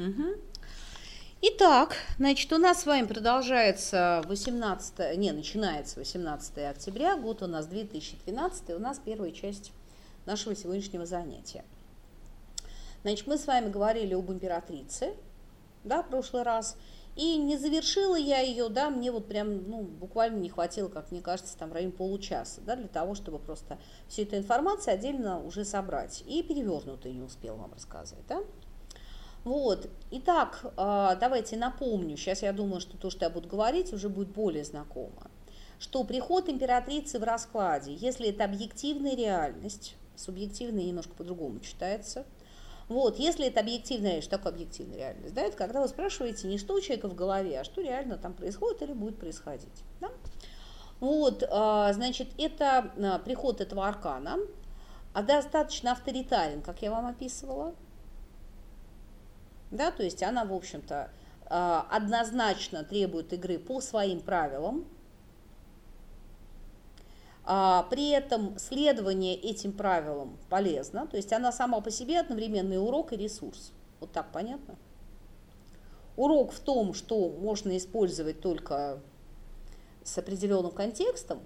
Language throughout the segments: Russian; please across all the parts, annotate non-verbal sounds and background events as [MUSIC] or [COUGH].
Угу. Итак, значит, у нас с вами продолжается 18, не, начинается 18 октября, год у нас 2012, у нас первая часть нашего сегодняшнего занятия. Значит, мы с вами говорили об императрице, да, в прошлый раз, и не завершила я ее, да, мне вот прям, ну, буквально не хватило, как мне кажется, там в районе получаса, да, для того, чтобы просто всю эту информацию отдельно уже собрать. И перевернутую не успела вам рассказывать, да. Вот, итак, а, давайте напомню, сейчас я думаю, что то, что я буду говорить, уже будет более знакомо, что приход императрицы в раскладе, если это объективная реальность, субъективная немножко по-другому читается, вот, если это объективная реальность, что такое объективная реальность? Да, это когда вы спрашиваете не что у человека в голове, а что реально там происходит или будет происходить. Да? Вот, а, значит, это а, приход этого аркана, а достаточно авторитарен, как я вам описывала, да, то есть она, в общем-то, а, однозначно требует игры по своим правилам, а, при этом следование этим правилам полезно, то есть она сама по себе одновременный урок и ресурс. Вот так понятно? Урок в том, что можно использовать только с определенным контекстом,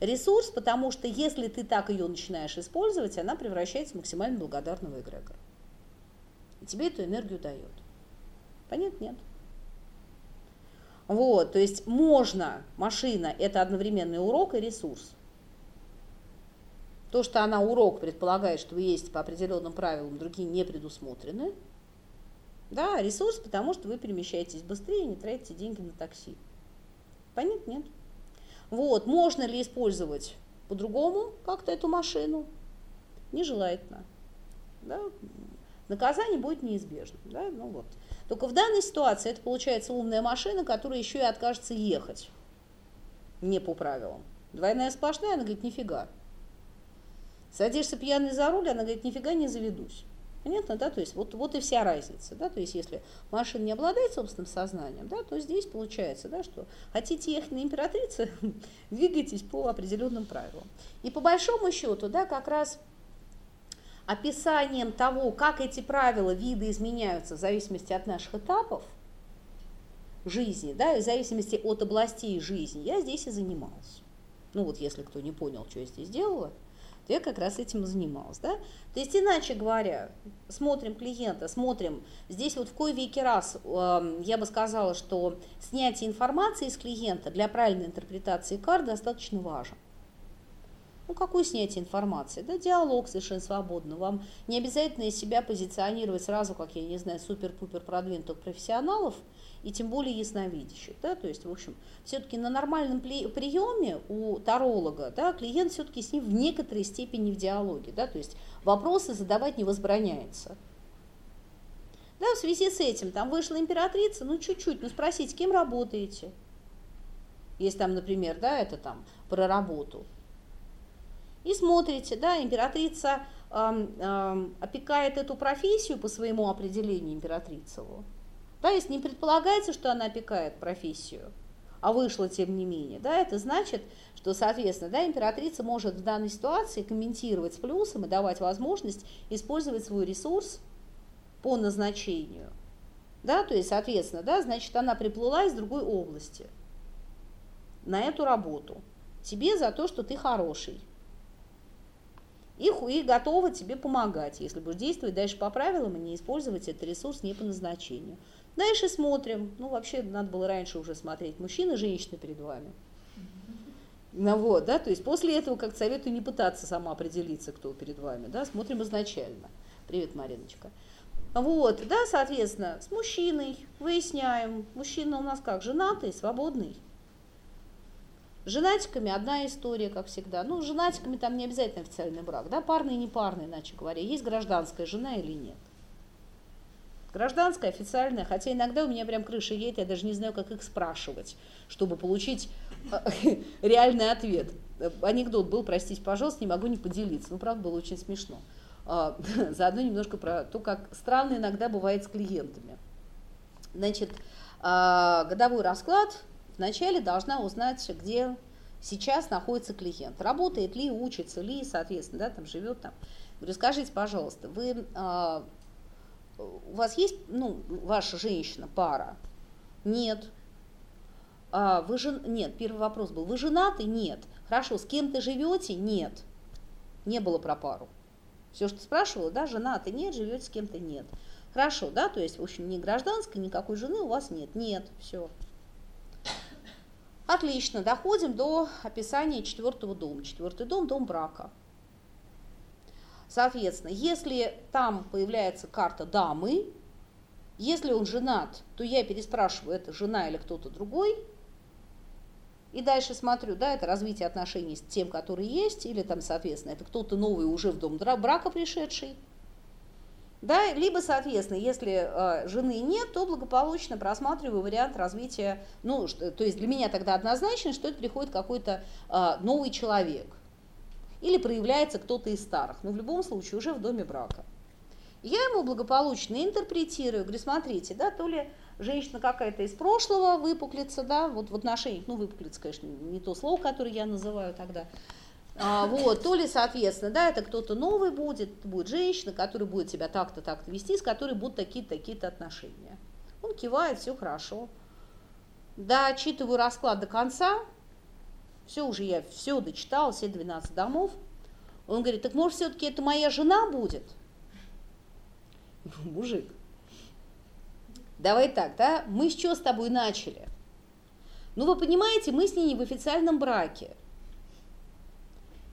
ресурс, потому что если ты так ее начинаешь использовать, она превращается в максимально благодарного эгрегора и тебе эту энергию дает. Понятно? Нет. Вот, то есть можно, машина – это одновременный урок и ресурс. То, что она урок предполагает, что ездите по определенным правилам, другие не предусмотрены. Да, ресурс, потому что вы перемещаетесь быстрее, не тратите деньги на такси. Понятно? Нет. Вот, можно ли использовать по-другому как-то эту машину? Нежелательно. Да? Наказание будет неизбежным. Да? Ну, вот. Только в данной ситуации это получается умная машина, которая еще и откажется ехать не по правилам. Двойная сплошная, она говорит, нифига. Садишься пьяный за руль, она говорит, нифига не заведусь. Понятно, да? То есть вот, вот и вся разница, да? То есть если машина не обладает собственным сознанием, да, то здесь получается, да, что хотите ехать на императрицу, [LAUGHS] двигайтесь по определенным правилам. И по большому счету, да, как раз описанием того, как эти правила, виды изменяются в зависимости от наших этапов жизни, да, и в зависимости от областей жизни, я здесь и занималась. Ну вот если кто не понял, что я здесь делала, то я как раз этим и занималась. Да? То есть, иначе говоря, смотрим клиента, смотрим, здесь вот в кое веки раз э, я бы сказала, что снятие информации из клиента для правильной интерпретации карт достаточно важно. Ну, какое снятие информации? Да, диалог совершенно свободно. Вам не обязательно из себя позиционировать сразу, как, я не знаю, супер-пупер продвинутых профессионалов, и тем более ясновидящих. Да? То есть, в общем, все-таки на нормальном приеме у таролога да, клиент все-таки с ним в некоторой степени в диалоге. Да? То есть вопросы задавать не возбраняется. Да, в связи с этим, там вышла императрица, ну чуть-чуть, ну спросите, кем работаете? Если там, например, да, это там про работу. И смотрите, да, императрица э, э, опекает эту профессию по своему определению императрицеву. Да, если не предполагается, что она опекает профессию, а вышла тем не менее, да, это значит, что, соответственно, да, императрица может в данной ситуации комментировать с плюсом и давать возможность использовать свой ресурс по назначению. Да, то есть, соответственно, да, значит, она приплыла из другой области на эту работу. Тебе за то, что ты хороший и, и готова тебе помогать, если будешь действовать дальше по правилам и не использовать этот ресурс не по назначению. Дальше смотрим. Ну, вообще, надо было раньше уже смотреть, мужчина, женщина перед вами. Ну вот, да, то есть после этого как советую не пытаться сама определиться, кто перед вами, да, смотрим изначально. Привет, Мариночка. Вот, да, соответственно, с мужчиной выясняем, мужчина у нас как, женатый, свободный, с женатиками одна история, как всегда. Ну, с женатиками там не обязательно официальный брак, да, парный и не парный, иначе говоря. Есть гражданская жена или нет. Гражданская, официальная, хотя иногда у меня прям крыша едет, я даже не знаю, как их спрашивать, чтобы получить э, [LAUGHS] реальный ответ. Анекдот был, простите, пожалуйста, не могу не поделиться. Ну, правда, было очень смешно. А, [LAUGHS] заодно немножко про то, как странно иногда бывает с клиентами. Значит, а, годовой расклад вначале должна узнать, где сейчас находится клиент, работает ли, учится ли, соответственно, да, там живет там. Говорю, скажите, пожалуйста, вы, а, у вас есть, ну, ваша женщина, пара? Нет. А, вы жен... Нет, первый вопрос был, вы женаты? Нет. Хорошо, с кем ты живете? Нет. Не было про пару. Все, что спрашивала, да, женаты? Нет, живете с кем-то? Нет. Хорошо, да, то есть, в общем, ни гражданской, никакой жены у вас нет. Нет, все. Отлично, доходим до описания четвертого дома. Четвертый дом – дом брака. Соответственно, если там появляется карта дамы, если он женат, то я переспрашиваю, это жена или кто-то другой. И дальше смотрю, да, это развитие отношений с тем, который есть, или там, соответственно, это кто-то новый уже в дом брака пришедший. Да, либо, соответственно, если э, жены нет, то благополучно просматриваю вариант развития, ну, что, то есть для меня тогда однозначно, что это приходит какой-то э, новый человек. Или проявляется кто-то из старых, но в любом случае уже в доме брака. Я ему благополучно интерпретирую, говорю, смотрите, да, то ли женщина какая-то из прошлого выпуклится, да, вот в отношениях, ну, выпуклится, конечно, не то слово, которое я называю тогда, а, вот, то ли, соответственно, да, это кто-то новый будет, будет женщина, которая будет себя так-то, так-то вести, с которой будут такие-то, такие-то отношения. Он кивает, все хорошо. Да, отчитываю расклад до конца, все уже я все дочитала, все 12 домов. Он говорит, так может все-таки это моя жена будет? [LAUGHS] Мужик, давай так, да, мы с чего с тобой начали? Ну, вы понимаете, мы с ней не в официальном браке.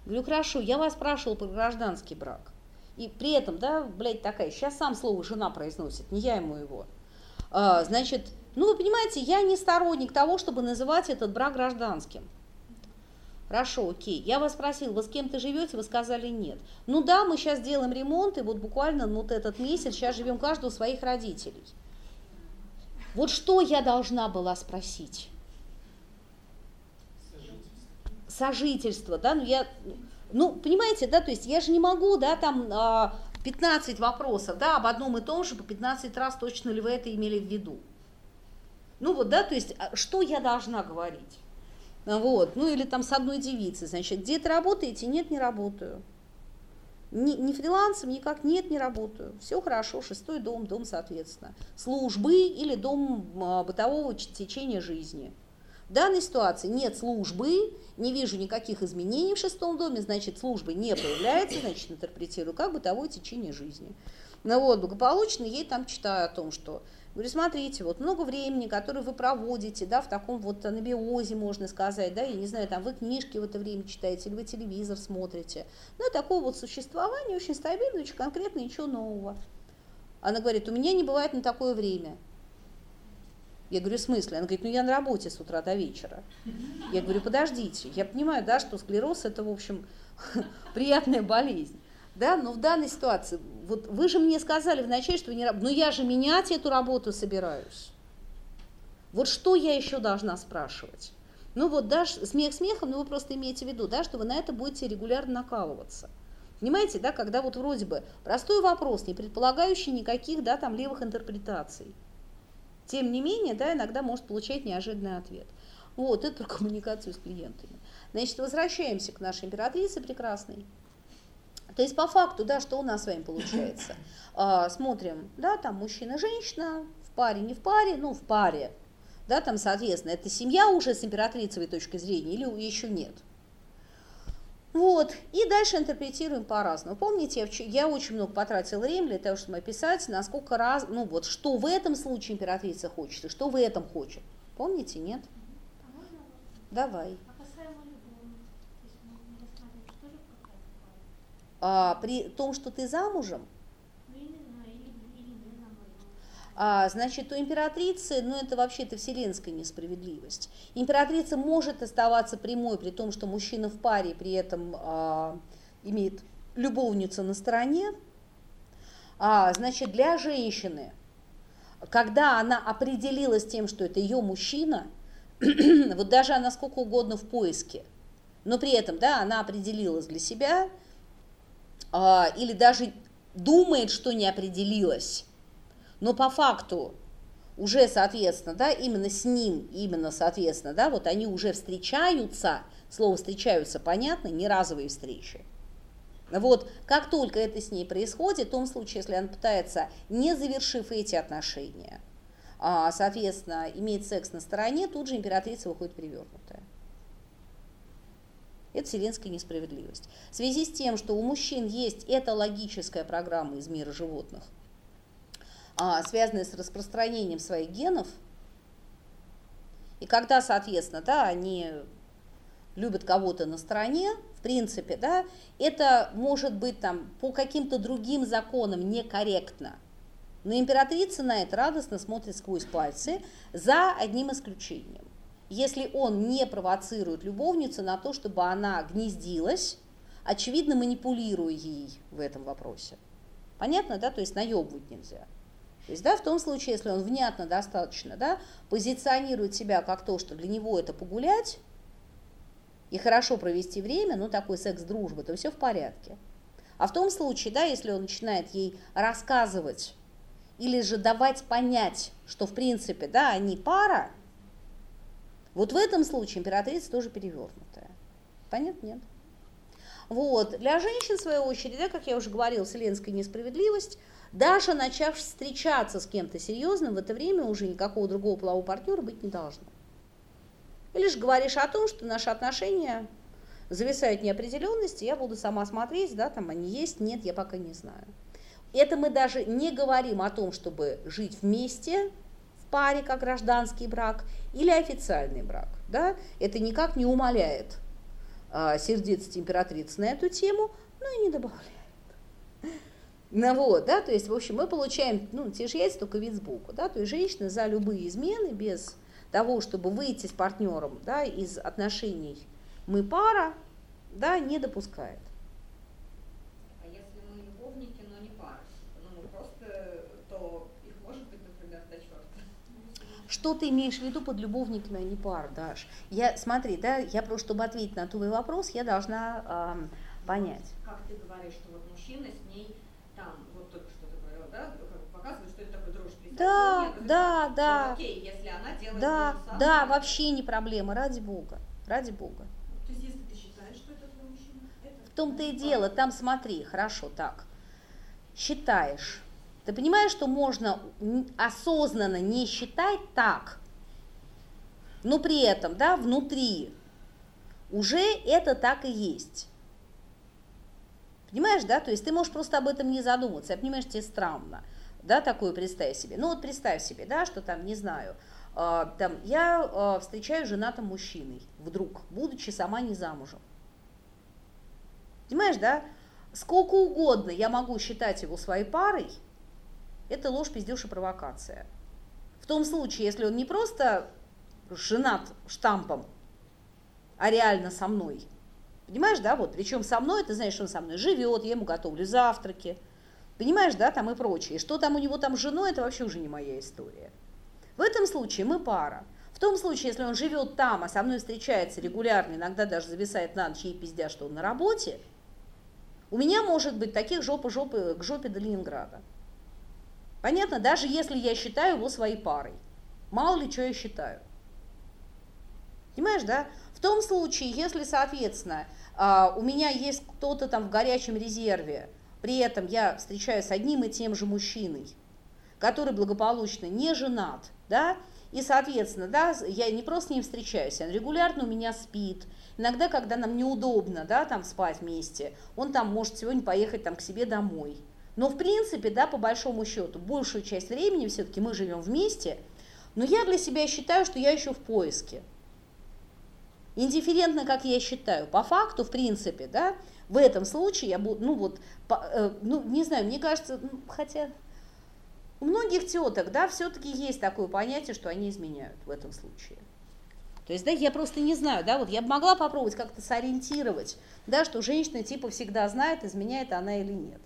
Говорю, хорошо, я вас спрашивал про гражданский брак. И при этом, да, блядь, такая, сейчас сам слово жена произносит, не я ему его. А, значит, ну вы понимаете, я не сторонник того, чтобы называть этот брак гражданским. Хорошо, окей. Я вас спросил, вы с кем-то живете? Вы сказали нет. Ну да, мы сейчас делаем ремонт, и вот буквально вот этот месяц сейчас живем каждый у своих родителей. Вот что я должна была спросить? Сожительство, да, ну я, ну, понимаете, да, то есть я же не могу, да, там 15 а, вопросов, да, об одном и том же по 15 раз точно ли вы это имели в виду. Ну вот, да, то есть а, что я должна говорить? Вот, ну или там с одной девицей, значит, где-то работаете? Нет, не работаю. Ни, ни фрилансом никак нет, не работаю. Все хорошо, шестой дом, дом, соответственно. Службы или дом а, бытового течения жизни. В данной ситуации нет службы, не вижу никаких изменений в шестом доме, значит, службы не появляется, значит, интерпретирую как бытовое течение жизни. Ну вот, благополучно ей там читаю о том, что Говорю, смотрите, вот много времени, которое вы проводите, да, в таком вот анабиозе, можно сказать, да, я не знаю, там вы книжки в это время читаете, или вы телевизор смотрите. Ну, такое вот существование очень стабильное, очень конкретно, ничего нового. Она говорит, у меня не бывает на такое время. Я говорю, в смысле? Она говорит, ну я на работе с утра до вечера. Я говорю, подождите, я понимаю, да, что склероз это, в общем, [LAUGHS] приятная болезнь. Да, но в данной ситуации, вот вы же мне сказали вначале, что вы не работаете, но я же менять эту работу собираюсь. Вот что я еще должна спрашивать? Ну вот, да, смех смехом, но вы просто имеете в виду, да, что вы на это будете регулярно накалываться. Понимаете, да, когда вот вроде бы простой вопрос, не предполагающий никаких, да, там левых интерпретаций – тем не менее, да, иногда может получать неожиданный ответ. Вот, это про коммуникацию с клиентами. Значит, возвращаемся к нашей императрице прекрасной. То есть по факту, да, что у нас с вами получается? [LAUGHS] А, смотрим, да, там мужчина, женщина, в паре, не в паре, ну, в паре. Да, там, соответственно, это семья уже с императрицевой точки зрения или еще нет? Вот, и дальше интерпретируем по-разному. Помните, я очень много потратила времени для того, чтобы описать, насколько раз, ну вот, что в этом случае императрица хочет, и что в этом хочет. Помните, нет? Давай. А, при том, что ты замужем, А, значит, у императрицы, ну это вообще-то вселенская несправедливость. Императрица может оставаться прямой, при том, что мужчина в паре при этом а, имеет любовницу на стороне. А, значит, для женщины, когда она определилась тем, что это ее мужчина, [CLEARS THROAT] вот даже она сколько угодно в поиске, но при этом, да, она определилась для себя, а, или даже думает, что не определилась, но по факту уже, соответственно, да, именно с ним, именно, соответственно, да, вот они уже встречаются, слово встречаются, понятно, не разовые встречи. Вот как только это с ней происходит, в том случае, если она пытается, не завершив эти отношения, а, соответственно, иметь секс на стороне, тут же императрица выходит перевернутая. Это вселенская несправедливость. В связи с тем, что у мужчин есть эта логическая программа из мира животных, а, связанная с распространением своих генов, и когда, соответственно, да, они любят кого-то на стороне, в принципе, да, это может быть там по каким-то другим законам некорректно. Но императрица на это радостно смотрит сквозь пальцы за одним исключением. Если он не провоцирует любовницу на то, чтобы она гнездилась, очевидно, манипулируя ей в этом вопросе. Понятно, да? То есть наебывать нельзя. То есть, да, в том случае, если он внятно достаточно, да, позиционирует себя как то, что для него это погулять и хорошо провести время, ну, такой секс-дружбы, то все в порядке. А в том случае, да, если он начинает ей рассказывать или же давать понять, что, в принципе, да, они пара, вот в этом случае императрица тоже перевернутая. Понятно? Нет. Вот. Для женщин, в свою очередь, да, как я уже говорила, вселенская несправедливость – Даша, начав встречаться с кем-то серьезным, в это время уже никакого другого полового партнера быть не должно. И лишь говоришь о том, что наши отношения зависают неопределенности, я буду сама смотреть, да, там они есть, нет, я пока не знаю. Это мы даже не говорим о том, чтобы жить вместе в паре, как гражданский брак, или официальный брак. Да? Это никак не умаляет а, сердец императрицы на эту тему, но и не добавляет. Ну вот, да, то есть, в общем, мы получаем, ну, те же яйца, только вид сбоку, да, то есть женщина за любые измены, без того, чтобы выйти с партнером, да, из отношений мы пара, да, не допускает. А если мы любовники, но не пара, ну, мы просто, то их может быть, например, до черта? Что ты имеешь в виду под любовниками, а не пар, Даш? Я, смотри, да, я просто, чтобы ответить на твой вопрос, я должна э, понять. Как ты говоришь, что вот мужчина с Да, да, да. Ну, окей, если она делает да, да, вообще не проблема, ради бога, ради бога. То есть, если ты считаешь, что это твой мужчина, это... В том-то и дело, там смотри, хорошо, так, считаешь. Ты понимаешь, что можно осознанно не считать так, но при этом, да, внутри уже это так и есть. Понимаешь, да? То есть ты можешь просто об этом не задуматься. Я понимаю, что тебе странно да, такую представь себе. Ну вот представь себе, да, что там, не знаю, э, там, я э, встречаю женатым мужчиной вдруг, будучи сама не замужем. Понимаешь, да? Сколько угодно я могу считать его своей парой, это ложь, пиздеж и провокация. В том случае, если он не просто женат штампом, а реально со мной. Понимаешь, да, вот, причем со мной, ты знаешь, он со мной живет, я ему готовлю завтраки, Понимаешь, да, там и прочее. Что там у него там с женой, это вообще уже не моя история. В этом случае мы пара. В том случае, если он живет там, а со мной встречается регулярно, иногда даже зависает на ночь и пиздя, что он на работе, у меня может быть таких жопа-жопы к жопе до Ленинграда. Понятно? Даже если я считаю его своей парой. Мало ли, что я считаю. Понимаешь, да? В том случае, если, соответственно, а, у меня есть кто-то там в горячем резерве, при этом я встречаюсь с одним и тем же мужчиной, который благополучно не женат, да, и, соответственно, да, я не просто с ним встречаюсь, он регулярно у меня спит. Иногда, когда нам неудобно, да, там спать вместе, он там может сегодня поехать там к себе домой. Но, в принципе, да, по большому счету, большую часть времени все-таки мы живем вместе, но я для себя считаю, что я еще в поиске. Индифферентно, как я считаю. По факту, в принципе, да, в этом случае я буду, ну вот, по, э, ну не знаю, мне кажется, ну, хотя у многих теток, да, все-таки есть такое понятие, что они изменяют в этом случае. То есть, да, я просто не знаю, да, вот я бы могла попробовать как-то сориентировать, да, что женщина типа всегда знает, изменяет она или нет.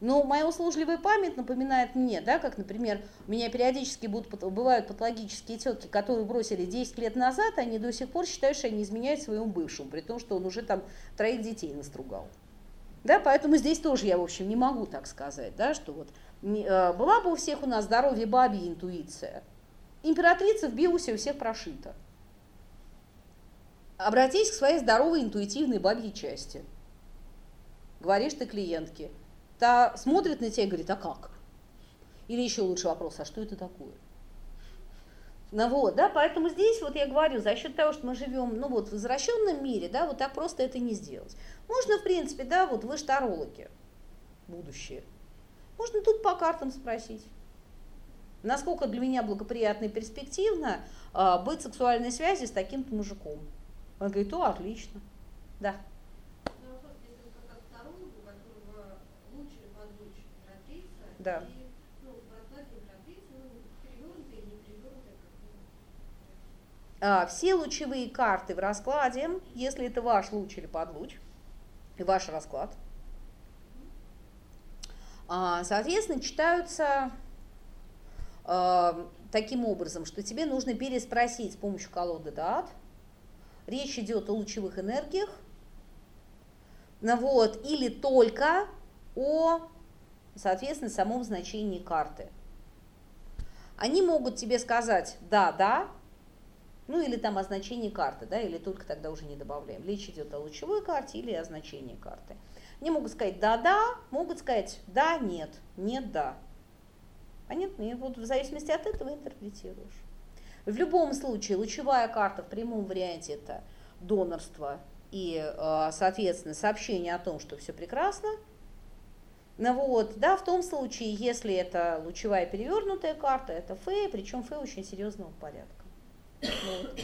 Но моя услужливая память напоминает мне, да, как, например, у меня периодически будут, бывают патологические тетки, которые бросили 10 лет назад, они до сих пор считают, что они изменяют своему бывшему, при том, что он уже там троих детей настругал. Да, поэтому здесь тоже я, в общем, не могу так сказать, да, что вот э, была бы у всех у нас здоровье бабья интуиция. Императрица в биосе у всех прошита. Обратись к своей здоровой интуитивной бабьей части – говоришь ты клиентке, та смотрит на тебя и говорит, а как? Или еще лучше вопрос, а что это такое? Ну вот, да, поэтому здесь вот я говорю, за счет того, что мы живем, ну вот в возвращенном мире, да, вот так просто это не сделать. Можно, в принципе, да, вот вы штарологи, будущее. Можно тут по картам спросить. Насколько для меня благоприятно и перспективно э, быть в сексуальной связи с таким-то мужиком. Он говорит, о, отлично. Да. Да. А, все лучевые карты в раскладе, если это ваш луч или подлуч, и ваш расклад, а, соответственно, читаются а, таким образом, что тебе нужно переспросить с помощью колоды дат. Речь идет о лучевых энергиях, ну вот, или только о, соответственно, самом значении карты. Они могут тебе сказать «да, да», ну или там о значении карты, да, или только тогда уже не добавляем. Речь идет о лучевой карте или о значении карты. Они могут сказать да-да, могут сказать да, нет, нет, да. Понятно? И вот в зависимости от этого интерпретируешь. В любом случае, лучевая карта в прямом варианте это донорство и, э, соответственно, сообщение о том, что все прекрасно. Ну вот, да, в том случае, если это лучевая перевернутая карта, это фэ, причем фэ очень серьезного порядка. Вот.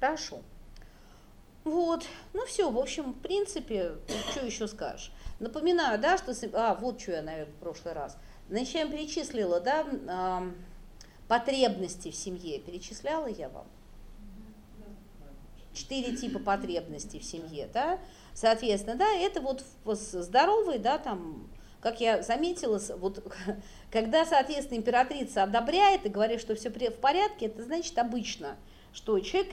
Хорошо. Вот, ну все, в общем, в принципе, что еще скажешь? Напоминаю, да, что... А, вот что я, наверное, в прошлый раз. Значит, перечислила, да, потребности в семье. Перечисляла я вам? Четыре типа потребностей в семье, да. Соответственно, да, это вот здоровый, да, там, как я заметила, вот [LAUGHS] когда, соответственно, императрица одобряет и говорит, что все в порядке, это значит обычно, что человек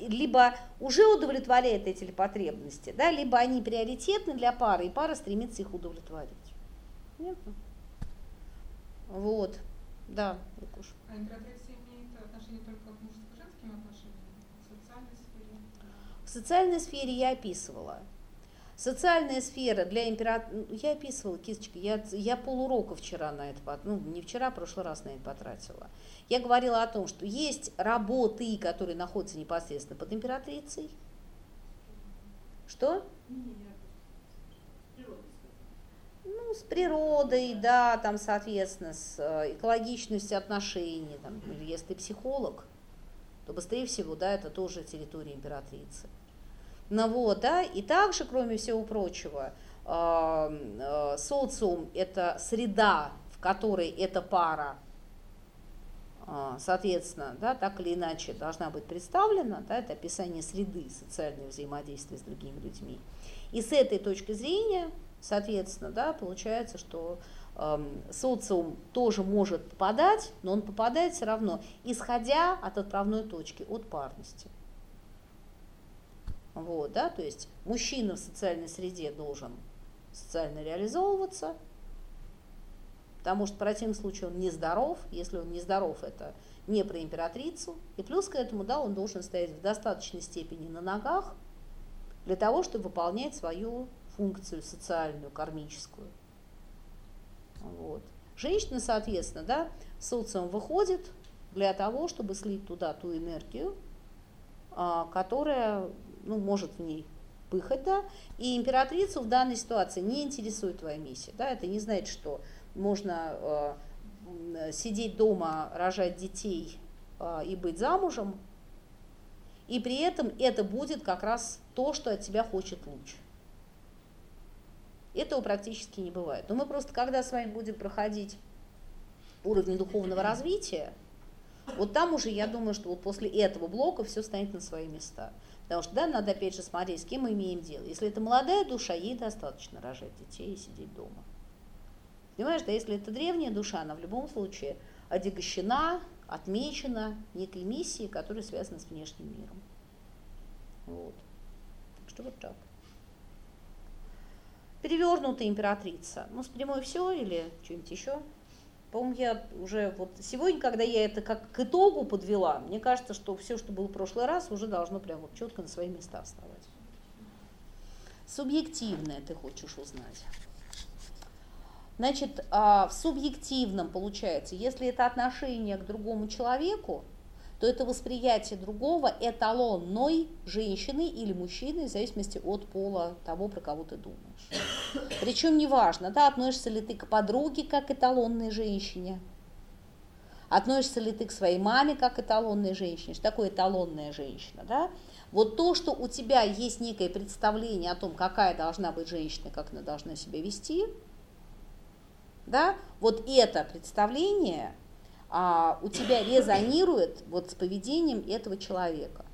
либо уже удовлетворяет эти потребности, да, либо они приоритетны для пары, и пара стремится их удовлетворить. Понятно? Вот, да, Лукуш. А императрица имеет отношение только к мужско-женским отношениям, в социальной сфере? Социальной сфере я описывала. Социальная сфера для императора, ну, я описывала, кисточка, я, я полурока вчера на это, ну не вчера, а прошлый раз на это потратила. Я говорила о том, что есть работы, которые находятся непосредственно под императрицей. Что? Ну, с природой, да, там, соответственно, с э, экологичностью отношений, там, если ты психолог, то быстрее всего, да, это тоже территория императрицы. Ну вот, да, и также, кроме всего прочего, э, социум – это среда, в которой эта пара, э, соответственно, да, так или иначе должна быть представлена, да, это описание среды, социального взаимодействия с другими людьми. И с этой точки зрения, соответственно, да, получается, что социум тоже может попадать, но он попадает все равно, исходя от отправной точки, от парности. Вот, да, то есть мужчина в социальной среде должен социально реализовываться, потому что в противном случае он нездоров. Если он нездоров, это не про императрицу. И плюс к этому, да, он должен стоять в достаточной степени на ногах для того, чтобы выполнять свою функцию социальную, кармическую. Вот. Женщина, соответственно, да, социум выходит для того, чтобы слить туда ту энергию, а, которая ну, может в ней пыхать, да, и императрицу в данной ситуации не интересует твоя миссия, да, это не значит, что можно э, сидеть дома, рожать детей э, и быть замужем, и при этом это будет как раз то, что от тебя хочет луч. Этого практически не бывает. Но мы просто, когда с вами будем проходить уровень духовного развития, вот там уже, я думаю, что вот после этого блока все станет на свои места. Потому что, да, надо опять же смотреть, с кем мы имеем дело. Если это молодая душа, ей достаточно рожать детей и сидеть дома. Понимаешь, да, если это древняя душа, она в любом случае одегощена, отмечена некой миссией, которая связана с внешним миром. Вот. Так что вот так. Перевернутая императрица. Ну, с прямой все или что-нибудь еще? По-моему, я уже вот сегодня, когда я это как к итогу подвела, мне кажется, что все, что было в прошлый раз, уже должно прям вот четко на свои места вставать. Субъективное ты хочешь узнать. Значит, а, в субъективном получается, если это отношение к другому человеку, то это восприятие другого эталонной женщины или мужчины, в зависимости от пола того, про кого ты думаешь. Причем неважно, да, относишься ли ты к подруге как эталонной женщине, относишься ли ты к своей маме как эталонной женщине, что такое эталонная женщина, да, вот то, что у тебя есть некое представление о том, какая должна быть женщина, как она должна себя вести, да, вот это представление а, у тебя резонирует вот с поведением этого человека.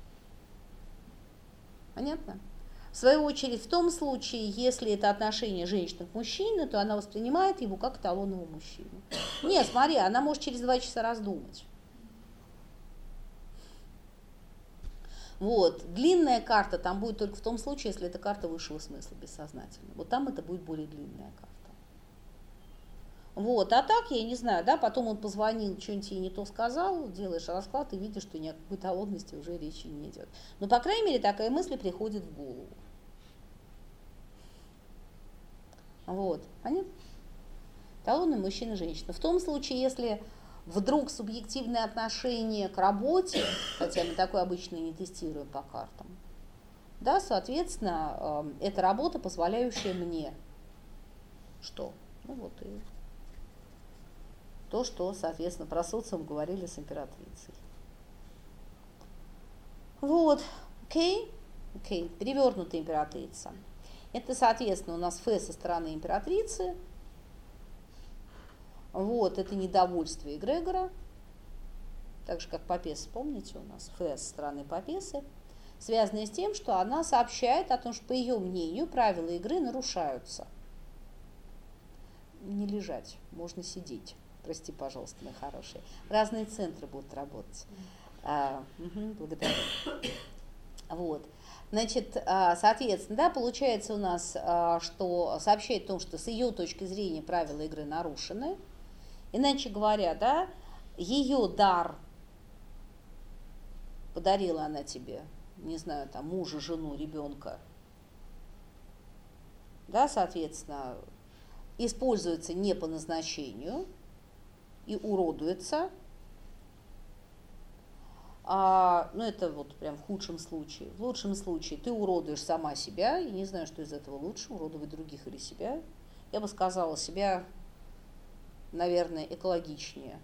Понятно? В свою очередь, в том случае, если это отношение женщины к мужчине, то она воспринимает его как эталонного мужчину. Нет, смотри, она может через два часа раздумать. Вот. Длинная карта там будет только в том случае, если это карта высшего смысла, бессознательно. Вот там это будет более длинная карта. Вот, а так, я не знаю, да, потом он позвонил, что-нибудь ей не то сказал, делаешь расклад и видишь, что ни о какой талонности уже речи не идет. Но, по крайней мере, такая мысль приходит в голову. Вот, понятно? Талоны мужчина и женщина. В том случае, если вдруг субъективное отношение к работе, хотя мы такое обычно не тестируем по картам, да, соответственно, э, это работа, позволяющая мне что? Ну вот и то, что, соответственно, про социум говорили с императрицей. Вот, окей, окей, перевернутая императрица. Это, соответственно, у нас Ф со стороны императрицы. Вот, это недовольство эгрегора. Так же, как Папес, помните, у нас Ф со стороны Папесы. Связанное с тем, что она сообщает о том, что, по ее мнению, правила игры нарушаются. Не лежать, можно сидеть прости, пожалуйста, мои хорошие. Разные центры будут работать. А, угу, благодарю. Вот. Значит, а, соответственно, да, получается у нас, а, что сообщает о том, что с ее точки зрения правила игры нарушены. Иначе говоря, да, ее дар подарила она тебе, не знаю, там, мужа, жену, ребенка, да, соответственно, используется не по назначению, и уродуется. А, ну, это вот прям в худшем случае. В лучшем случае ты уродуешь сама себя, и не знаю, что из этого лучше, уродовать других или себя. Я бы сказала, себя, наверное, экологичнее.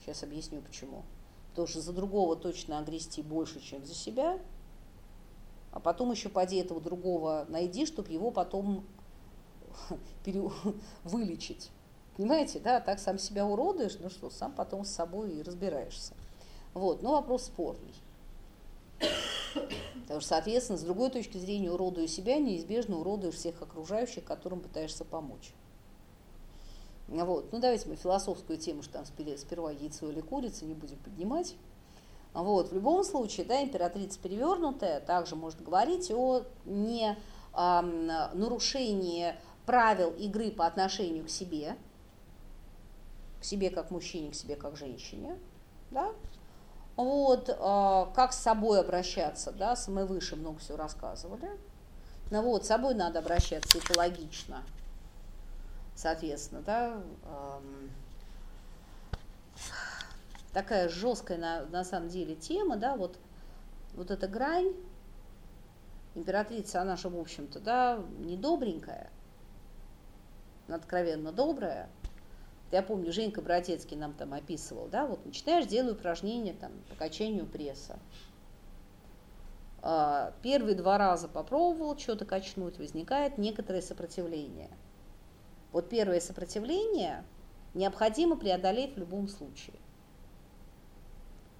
Сейчас объясню почему. Потому что за другого точно огрести больше, чем за себя. А потом еще поди этого другого найди, чтобы его потом [LAUGHS] [LAUGHS] вылечить. Понимаете, да, так сам себя уродуешь, ну что, сам потом с собой и разбираешься. Вот, но вопрос спорный. Потому что, соответственно, с другой точки зрения, уродуя себя, неизбежно уродуешь всех окружающих, которым пытаешься помочь. Вот. Ну, давайте мы философскую тему, что там сперва яйцо или курица, не будем поднимать. Вот. В любом случае, да, императрица перевернутая также может говорить о не о нарушении правил игры по отношению к себе, к себе как мужчине, к себе как женщине, да, вот, э, как с собой обращаться, да, мы выше много всего рассказывали, ну вот, с собой надо обращаться экологично, соответственно, да, эм, такая жесткая на, на самом деле тема, да, вот, вот эта грань, императрица, она же, в общем-то, да, не добренькая, откровенно добрая, я помню, Женька Бродецкий нам там описывал, да, вот начинаешь делать упражнения там по качанию пресса. А, первые два раза попробовал что-то качнуть, возникает некоторое сопротивление. Вот первое сопротивление необходимо преодолеть в любом случае.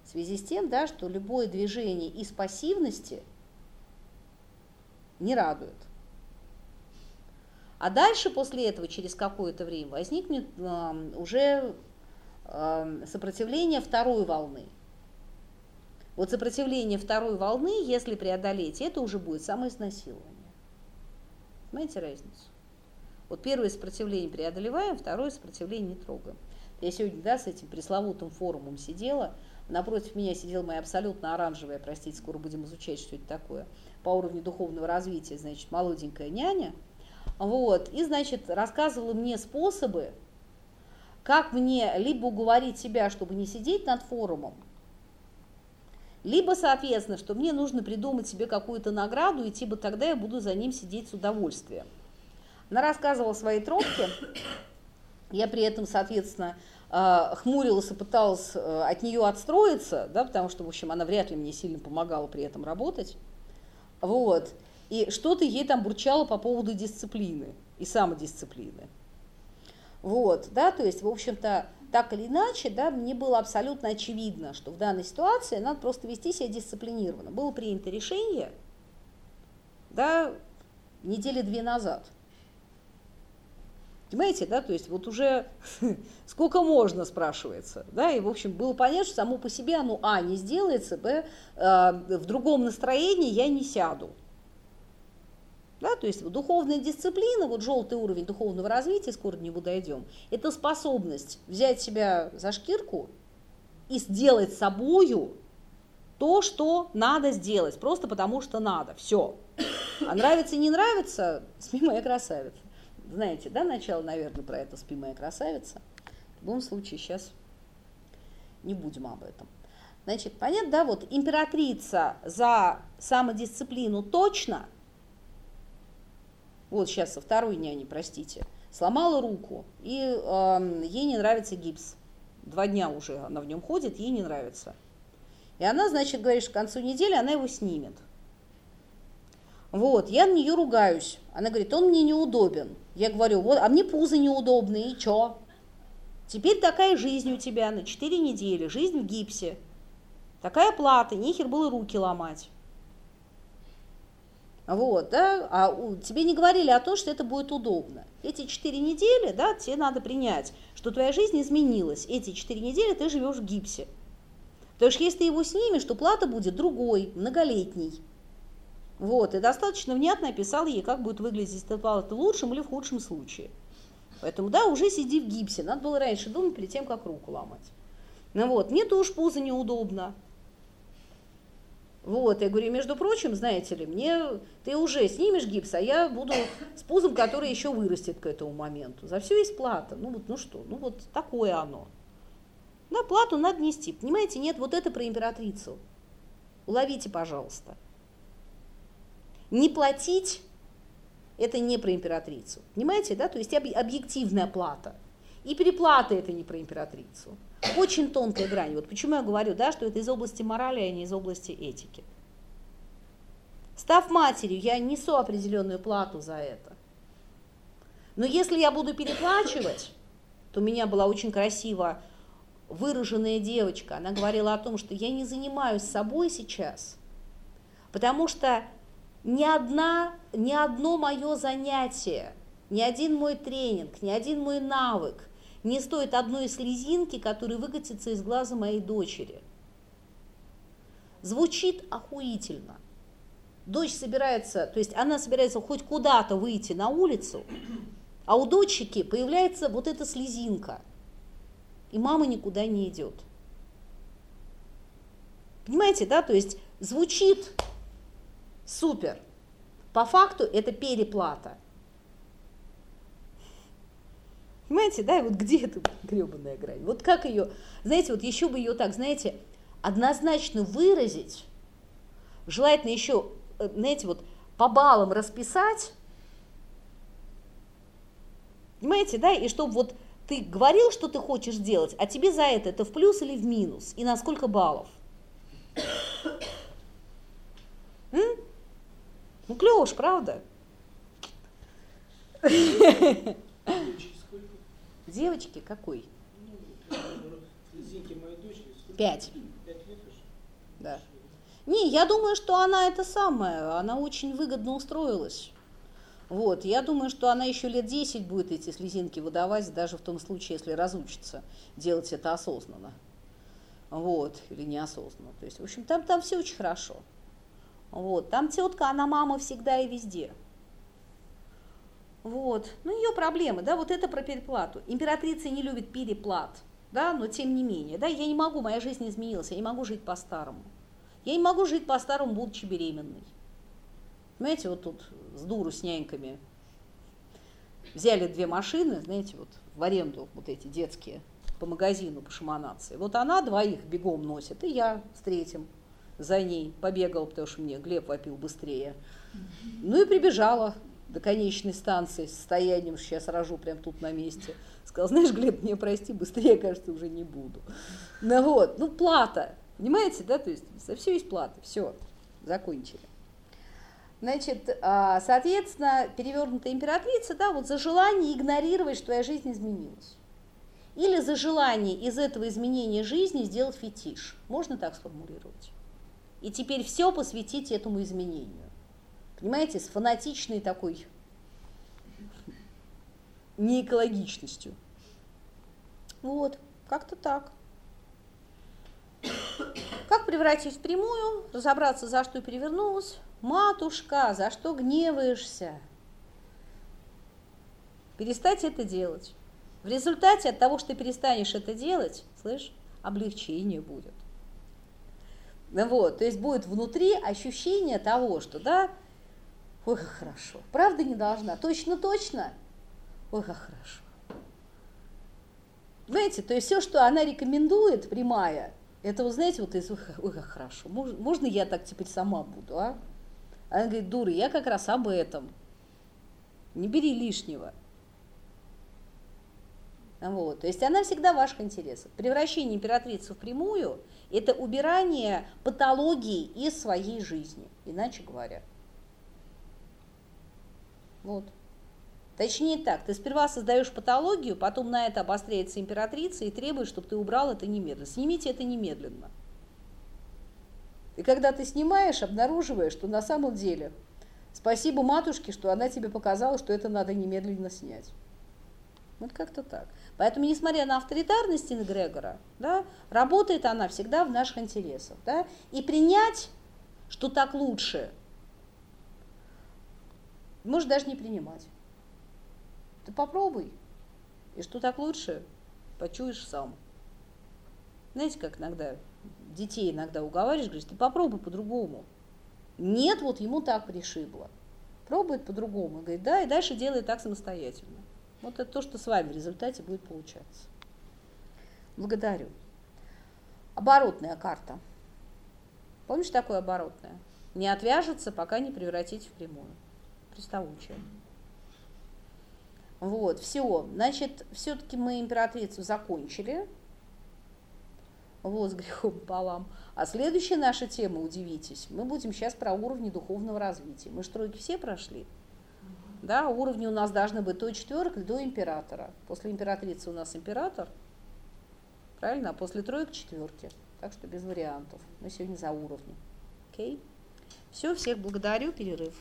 В связи с тем, да, что любое движение из пассивности не радует. А дальше после этого, через какое-то время, возникнет э, уже э, сопротивление второй волны. Вот сопротивление второй волны, если преодолеть, это уже будет самоизнасилование. Понимаете разницу? Вот первое сопротивление преодолеваем, второе сопротивление не трогаем. Я сегодня, да, с этим пресловутым форумом сидела, напротив меня сидела моя абсолютно оранжевая, простите, скоро будем изучать, что это такое, по уровню духовного развития, значит, молоденькая няня, вот, и, значит, рассказывала мне способы, как мне либо уговорить себя, чтобы не сидеть над форумом, либо, соответственно, что мне нужно придумать себе какую-то награду, и типа тогда я буду за ним сидеть с удовольствием. Она рассказывала свои тропки, я при этом, соответственно, э, хмурилась и пыталась э, от нее отстроиться, да, потому что, в общем, она вряд ли мне сильно помогала при этом работать. Вот. И что-то ей там бурчало по поводу дисциплины и самодисциплины. Вот, да, то есть, в общем-то, так или иначе, да, мне было абсолютно очевидно, что в данной ситуации надо просто вести себя дисциплинированно. Было принято решение, да, недели две назад. Понимаете, да, то есть вот уже [LAUGHS] сколько можно, спрашивается, да, и, в общем, было понятно, что само по себе оно, а, не сделается, б, э, в другом настроении я не сяду. То есть духовная дисциплина, вот желтый уровень духовного развития, скоро до него дойдем, это способность взять себя за шкирку и сделать собою то, что надо сделать, просто потому что надо, все. А нравится, не нравится, спи моя красавица. Знаете, да, начало, наверное, про это спи моя красавица. В любом случае, сейчас не будем об этом. Значит, понятно, да, вот императрица за самодисциплину точно – вот сейчас со второй няни, простите, сломала руку, и э, ей не нравится гипс. Два дня уже она в нем ходит, ей не нравится. И она, значит, говорит, что к концу недели она его снимет. Вот, я на нее ругаюсь. Она говорит, он мне неудобен. Я говорю, вот, а мне пузо неудобное, и чё? Теперь такая жизнь у тебя на 4 недели, жизнь в гипсе. Такая плата, нехер было руки ломать. Вот, да, а тебе не говорили о том, что это будет удобно. Эти четыре недели, да, тебе надо принять, что твоя жизнь изменилась. Эти четыре недели ты живешь в гипсе. Потому что если ты его снимешь, то плата будет другой, многолетней. Вот, и достаточно внятно описал ей, как будет выглядеть эта плата в лучшем или в худшем случае. Поэтому, да, уже сиди в гипсе. Надо было раньше думать перед тем, как руку ломать. Ну вот, мне тоже пузо неудобно. Вот, я говорю, между прочим, знаете ли, мне ты уже снимешь гипс, а я буду с пузом, который еще вырастет к этому моменту. За все есть плата. Ну вот, ну что, ну вот такое оно. На плату надо нести. Понимаете, нет, вот это про императрицу. Уловите, пожалуйста. Не платить – это не про императрицу. Понимаете, да? То есть объективная плата. И переплата – это не про императрицу. Очень тонкая грань. Вот почему я говорю, да, что это из области морали, а не из области этики. Став матерью, я несу определенную плату за это. Но если я буду переплачивать, то у меня была очень красиво выраженная девочка. Она говорила о том, что я не занимаюсь собой сейчас, потому что ни, одна, ни одно мое занятие, ни один мой тренинг, ни один мой навык не стоит одной слезинки, которая выкатится из глаза моей дочери. Звучит охуительно. Дочь собирается, то есть она собирается хоть куда-то выйти на улицу, а у дочки появляется вот эта слезинка, и мама никуда не идет. Понимаете, да? То есть звучит супер. По факту это переплата. Понимаете, да, и вот где эта гребаная грань? Вот как ее, знаете, вот еще бы ее так, знаете, однозначно выразить, желательно еще, э, знаете, вот по баллам расписать, понимаете, да, и чтобы вот ты говорил, что ты хочешь делать, а тебе за это это в плюс или в минус, и на сколько баллов? М? Ну, клёш, правда? Девочки какой? Пять. Да. Не, я думаю, что она это самое, она очень выгодно устроилась. Вот, я думаю, что она еще лет 10 будет эти слезинки выдавать, даже в том случае, если разучится делать это осознанно. Вот, или неосознанно. То есть, в общем, там, там все очень хорошо. Вот, там тетка, она мама всегда и везде. Вот. Ну, ее проблемы, да, вот это про переплату. Императрица не любит переплат, да, но тем не менее, да, я не могу, моя жизнь изменилась, я не могу жить по-старому. Я не могу жить по-старому, будучи беременной. Понимаете, вот тут с дуру с няньками взяли две машины, знаете, вот в аренду вот эти детские, по магазину, по шаманации. Вот она двоих бегом носит, и я с третьим за ней побегал, потому что мне Глеб вопил быстрее. Ну и прибежала до конечной станции с состоянием, что сейчас рожу прям тут на месте. Сказал, знаешь, Глеб, мне прости, быстрее, кажется, уже не буду. Ну вот, ну плата, понимаете, да, то есть за все есть плата, все, закончили. Значит, а, соответственно, перевернутая императрица, да, вот за желание игнорировать, что твоя жизнь изменилась. Или за желание из этого изменения жизни сделать фетиш. Можно так сформулировать? И теперь все посвятить этому изменению. Понимаете, с фанатичной такой неэкологичностью. Вот, как-то так. Как превратить в прямую, разобраться, за что перевернулась. Матушка, за что гневаешься? Перестать это делать. В результате от того, что ты перестанешь это делать, слышь, облегчение будет. Вот, то есть будет внутри ощущение того, что, да, ой, как хорошо, правда не должна, точно-точно, ой, как хорошо. Знаете, то есть все, что она рекомендует, прямая, это, вот знаете, вот из, ой, как хорошо, можно, я так теперь сама буду, а? Она говорит, дура, я как раз об этом. Не бери лишнего. Вот. То есть она всегда в ваших интересах. Превращение императрицы в прямую – это убирание патологии из своей жизни, иначе говоря. Вот. Точнее так, ты сперва создаешь патологию, потом на это обостряется императрица и требует, чтобы ты убрал это немедленно. Снимите это немедленно. И когда ты снимаешь, обнаруживаешь, что на самом деле спасибо матушке, что она тебе показала, что это надо немедленно снять. Вот как-то так. Поэтому, несмотря на авторитарность Ингрегора, да, работает она всегда в наших интересах. Да, и принять, что так лучше, может даже не принимать. Ты попробуй, и что так лучше, почуешь сам. Знаете, как иногда детей иногда уговариваешь, говоришь, ты попробуй по-другому. Нет, вот ему так пришибло. Пробует по-другому. Говорит, да, и дальше делает так самостоятельно. Вот это то, что с вами в результате будет получаться. Благодарю. Оборотная карта. Помнишь такое оборотное? Не отвяжется, пока не превратить в прямую. Приставучая. Вот, все. Значит, все-таки мы императрицу закончили вот, с грехом пополам. А следующая наша тема, удивитесь, мы будем сейчас про уровни духовного развития. Мы же тройки все прошли. Да, уровни у нас должны быть до четверок, до императора. После императрицы у нас император, правильно? А после троек четверки. Так что без вариантов. Мы сегодня за уровни. Окей? Все, всех благодарю, перерыв.